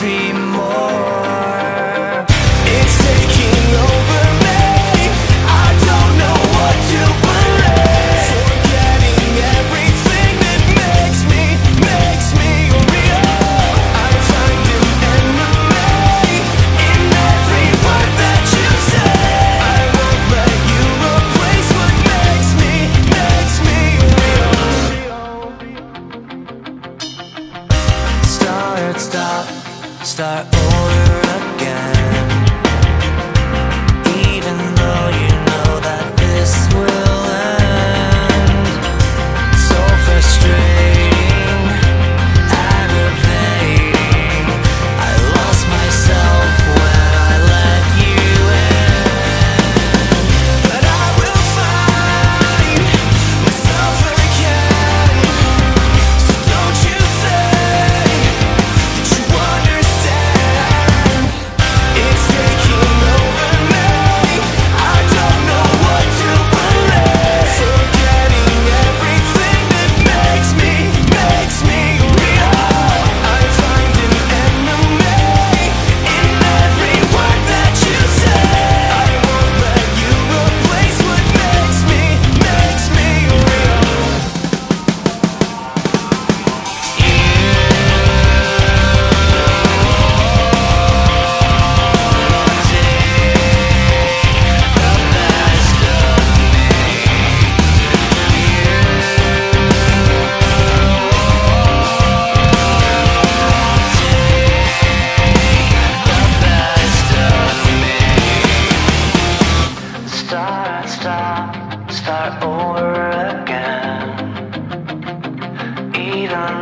be more. It's taking over me. I don't know what to believe. Forgetting everything that makes me, makes me real. I find an enemy In every word that you say. I won't let you replace what makes me, makes me real. Start, stop start over again.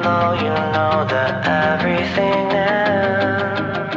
though you know that everything ends.